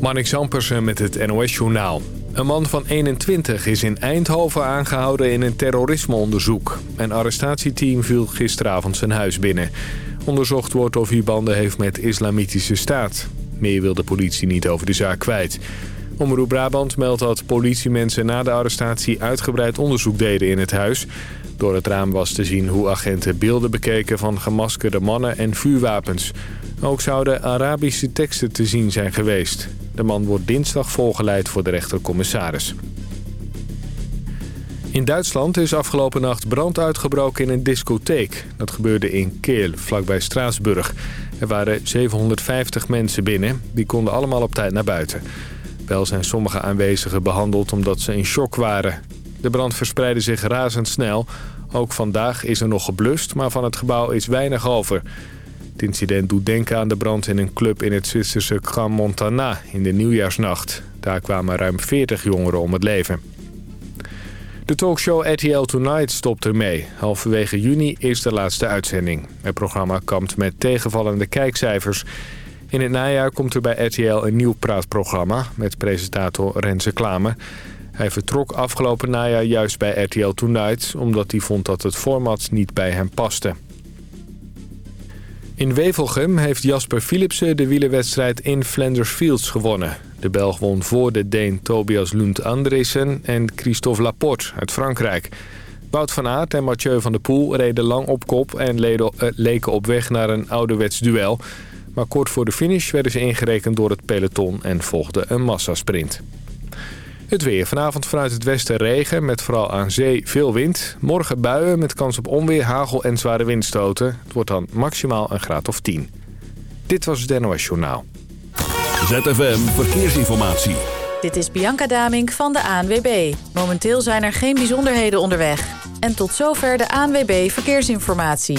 Marnik Zampersen met het NOS-journaal. Een man van 21 is in Eindhoven aangehouden in een terrorismeonderzoek. Een arrestatieteam viel gisteravond zijn huis binnen. Onderzocht wordt of hij banden heeft met islamitische staat. Meer wil de politie niet over de zaak kwijt. Omroep Brabant meldt dat politiemensen na de arrestatie uitgebreid onderzoek deden in het huis. Door het raam was te zien hoe agenten beelden bekeken van gemaskerde mannen en vuurwapens. Ook zouden Arabische teksten te zien zijn geweest. De man wordt dinsdag voorgeleid voor de rechtercommissaris. In Duitsland is afgelopen nacht brand uitgebroken in een discotheek. Dat gebeurde in Keel, vlakbij Straatsburg. Er waren 750 mensen binnen. Die konden allemaal op tijd naar buiten. Wel zijn sommige aanwezigen behandeld omdat ze in shock waren. De brand verspreidde zich razendsnel. Ook vandaag is er nog geblust, maar van het gebouw is weinig over. Het incident doet denken aan de brand in een club in het Zwitserse Grand Montana in de nieuwjaarsnacht. Daar kwamen ruim 40 jongeren om het leven. De talkshow RTL Tonight stopt ermee. Halverwege juni is de laatste uitzending. Het programma kampt met tegenvallende kijkcijfers. In het najaar komt er bij RTL een nieuw praatprogramma... met presentator Renze Klamer. Hij vertrok afgelopen najaar juist bij RTL Tonight... omdat hij vond dat het format niet bij hem paste. In Wevelgem heeft Jasper Philipsen de wielerwedstrijd in Flanders Fields gewonnen. De Belg won voor de Deen Tobias Lund Andresen en Christophe Laporte uit Frankrijk. Wout van Aert en Mathieu van der Poel reden lang op kop en eh, leken op weg naar een ouderwets duel. Maar kort voor de finish werden ze ingerekend door het peloton en volgde een massasprint. Het weer. Vanavond vanuit het westen regen met vooral aan zee veel wind. Morgen buien met kans op onweer, hagel en zware windstoten. Het wordt dan maximaal een graad of 10. Dit was het NOS Journaal. ZFM Verkeersinformatie. Dit is Bianca Damink van de ANWB. Momenteel zijn er geen bijzonderheden onderweg. En tot zover de ANWB Verkeersinformatie.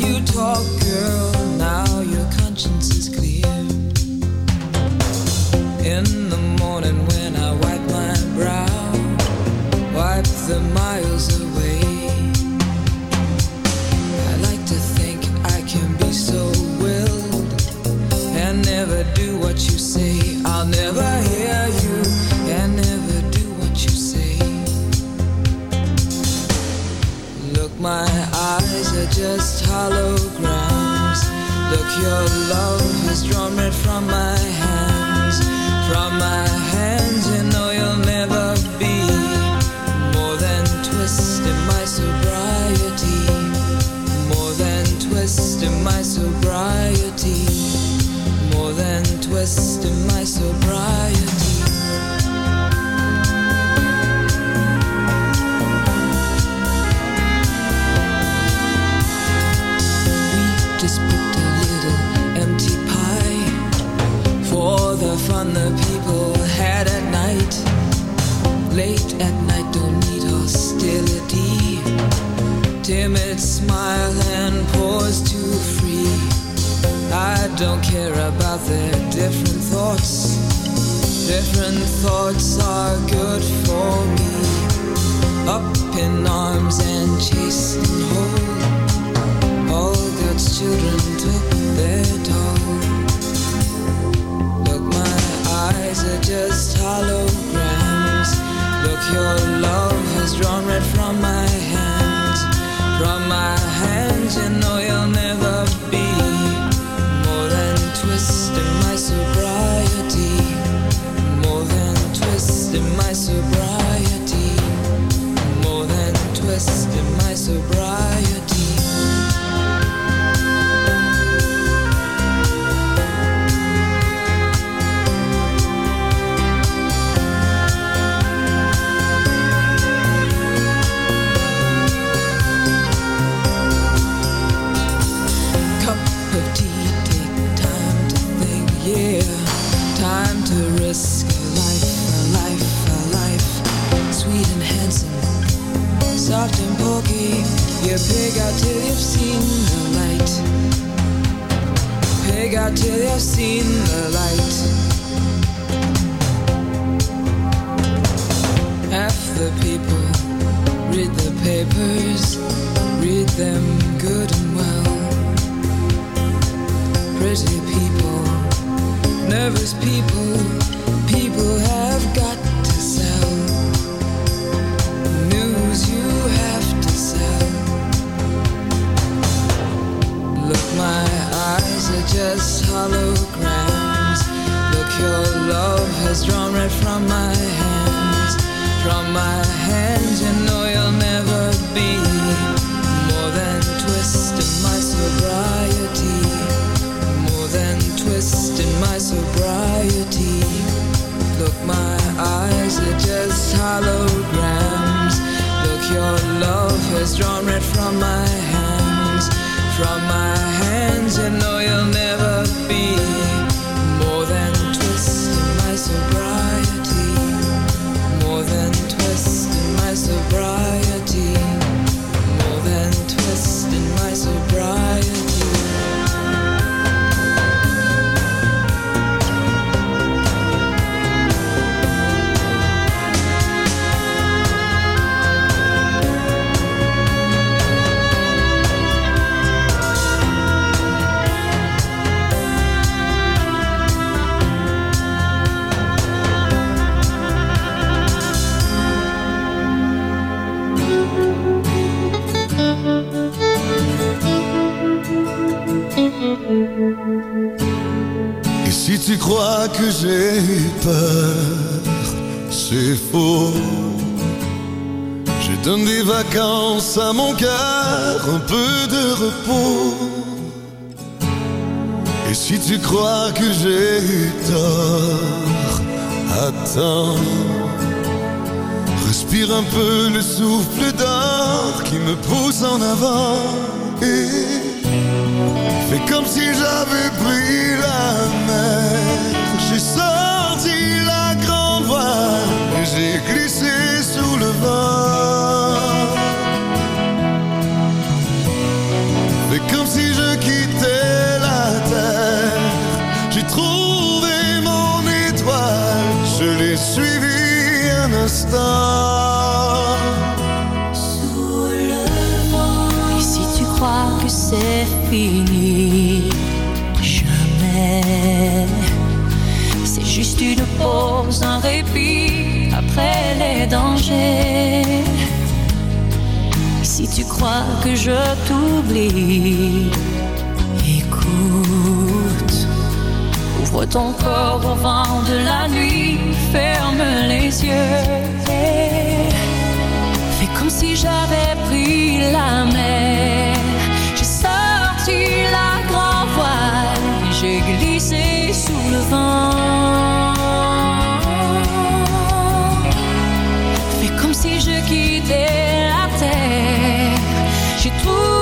You talk, than ton corps au vent de la nuit, ferme les yeux. Fais comme si j'avais pris la mer. J'ai sorti la grand voile j'ai glissé sous le vent. Fais comme si je quittais la terre. J'ai tout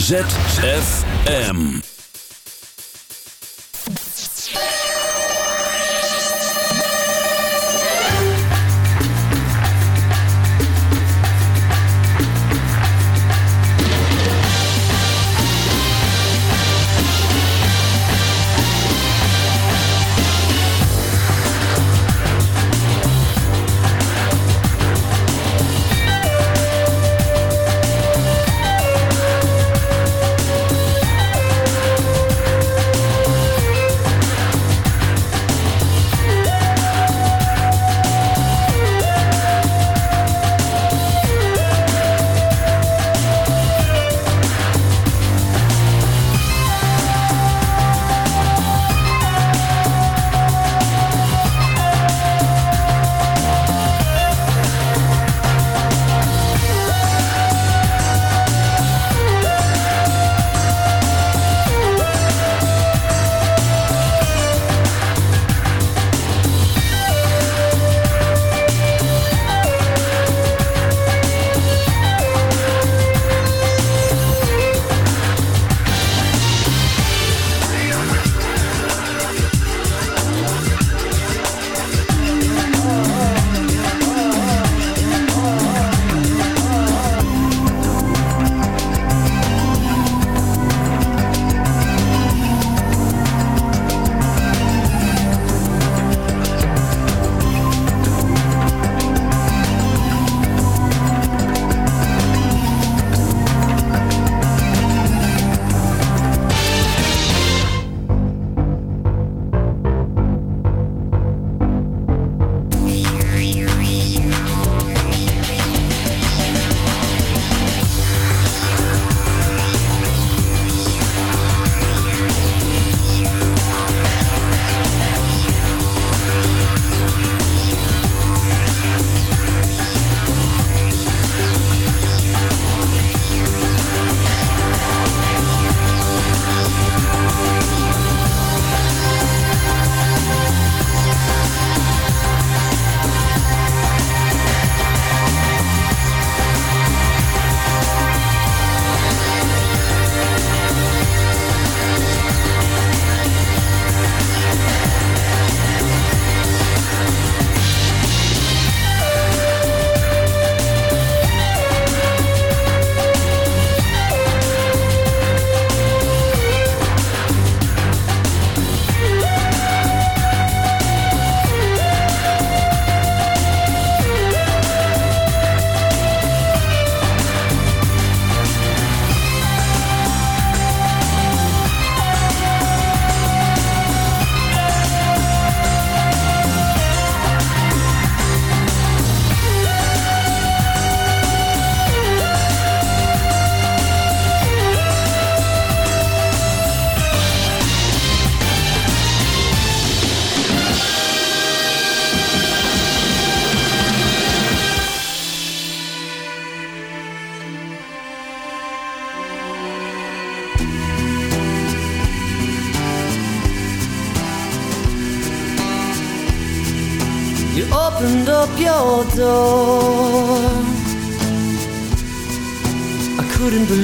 ZFM.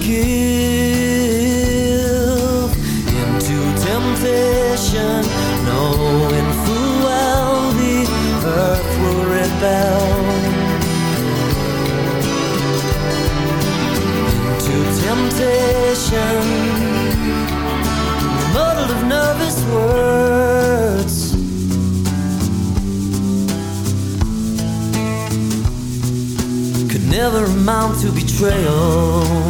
give into temptation, knowing full well the earth will rebel. Into temptation, muddled of nervous words. could never amount to betrayal.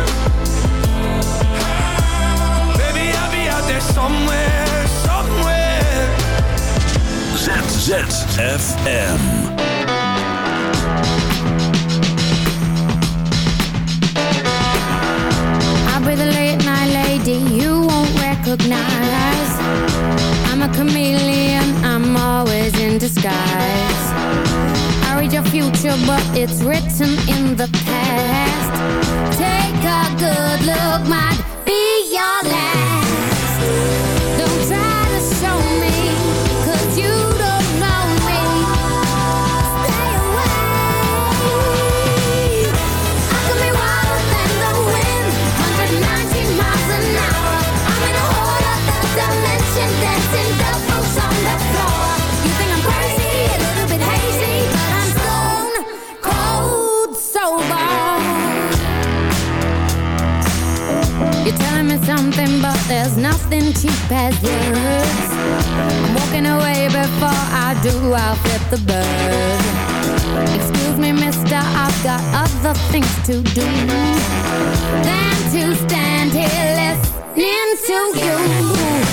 ZZFM. I'll be the late night lady you won't recognize. I'm a chameleon, I'm always in disguise. I read your future, but it's written in the past. Take a good look, might be your last. Nothing cheap as words. I'm walking away before I do, I'll flip the bird. Excuse me, mister, I've got other things to do than to stand here listening to you.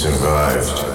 Survived.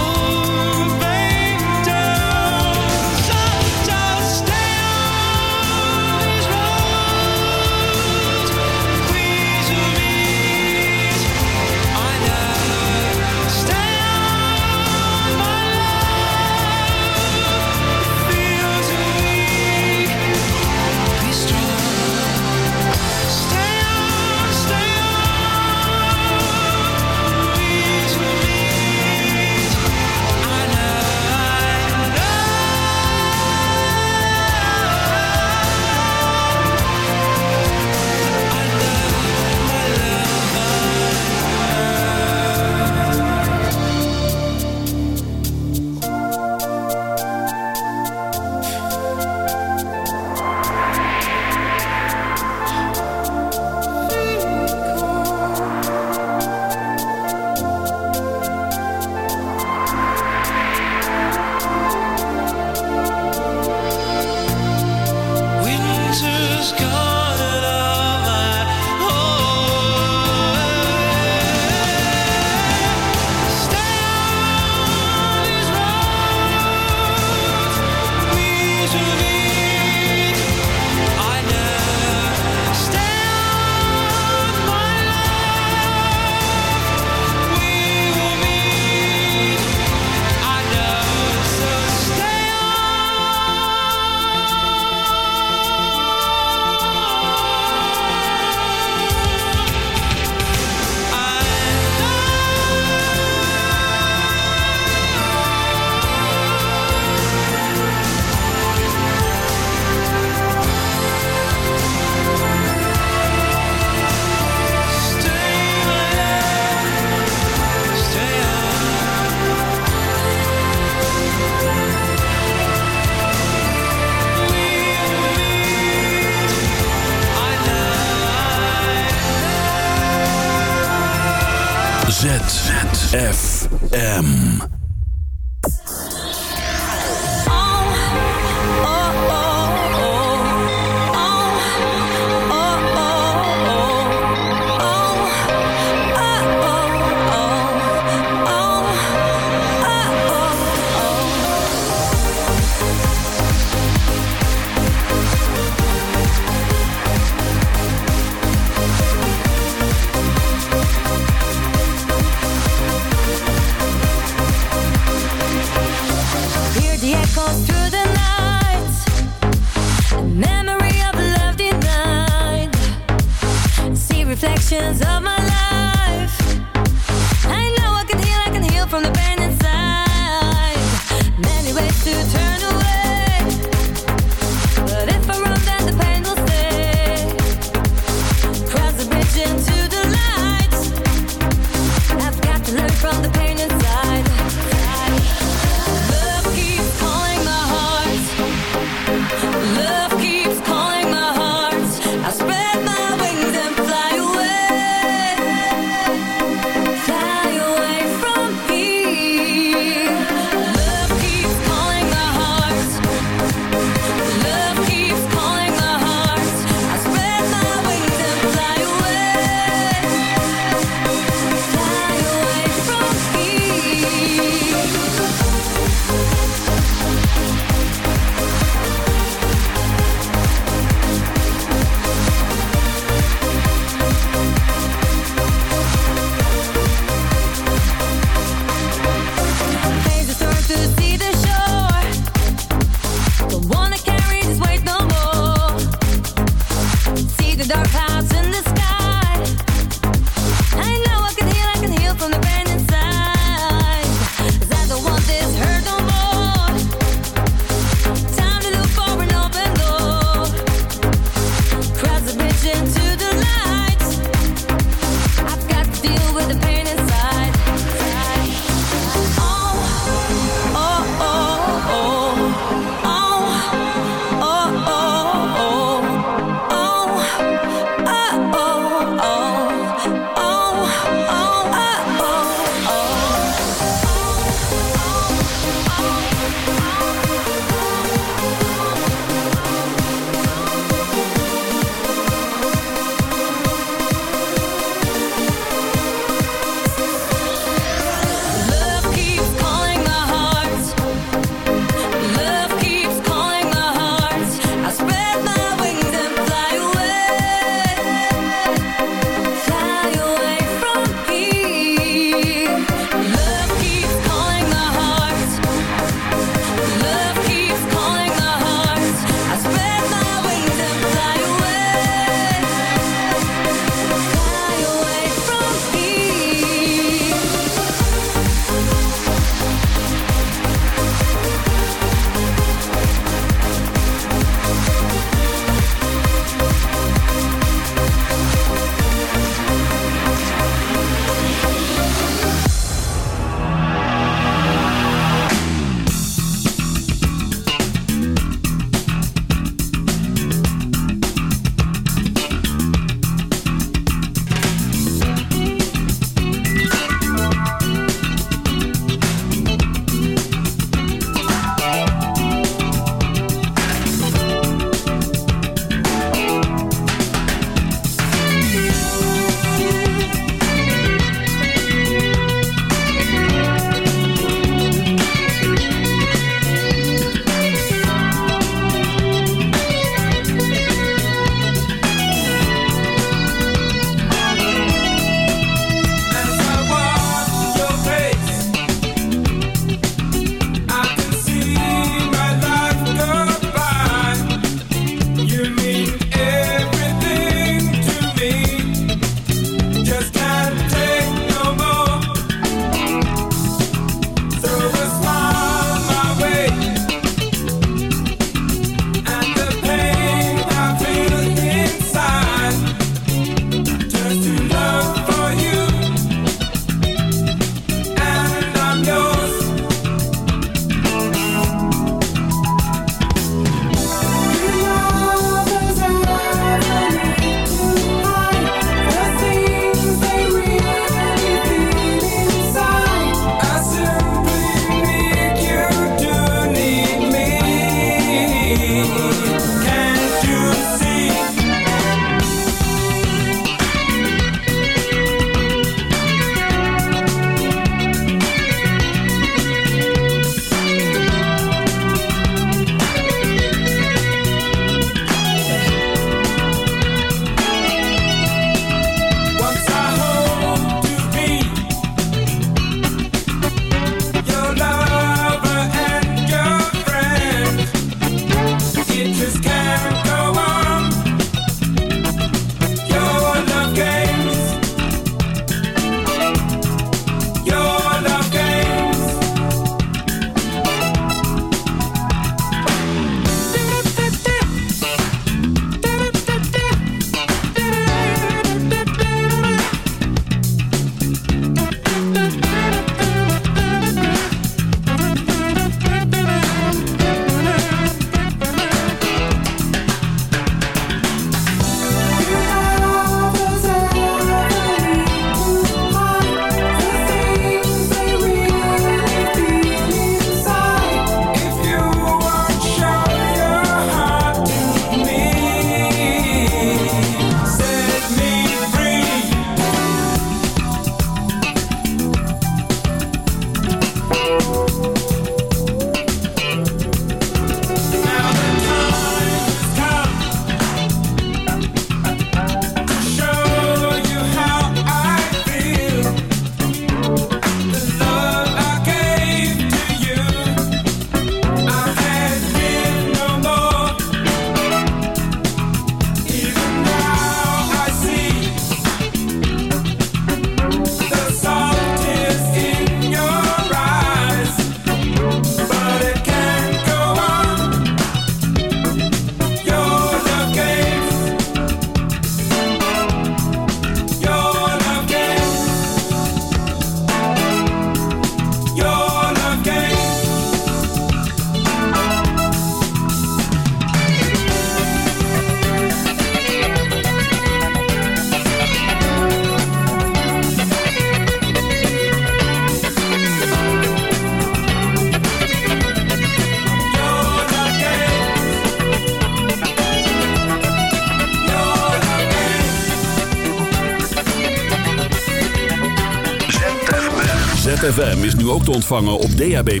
ontvangen op DAB+.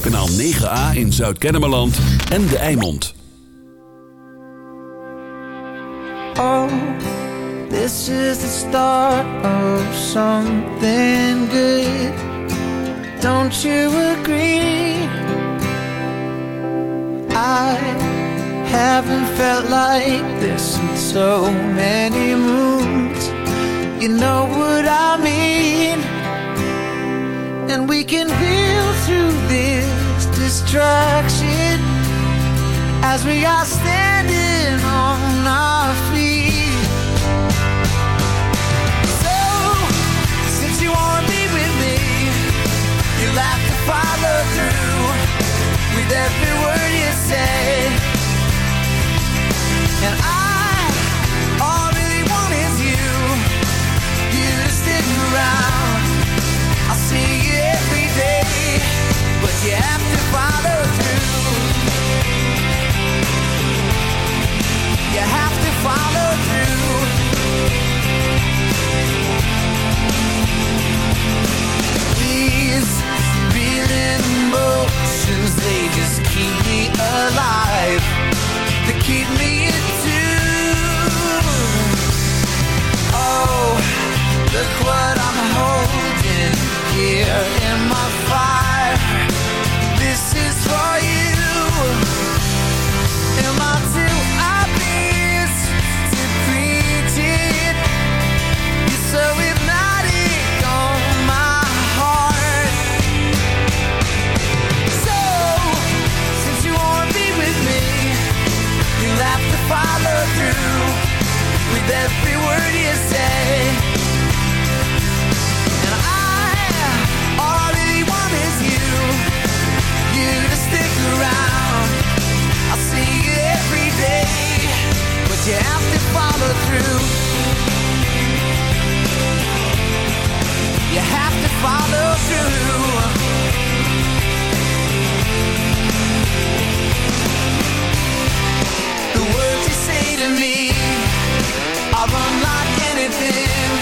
Kanaal 9A in Zuid-Kennemerland en De Eimond. Oh, this is the start of something good. Don't you agree? I haven't felt like this in so many moons. You know what I mean? and we can build through this distraction as we are standing on our feet. So, since you wanna be with me, you'll have to follow through with every word you say. And I Look what I'm holding here in my fire. follows you. The words you say to me anything.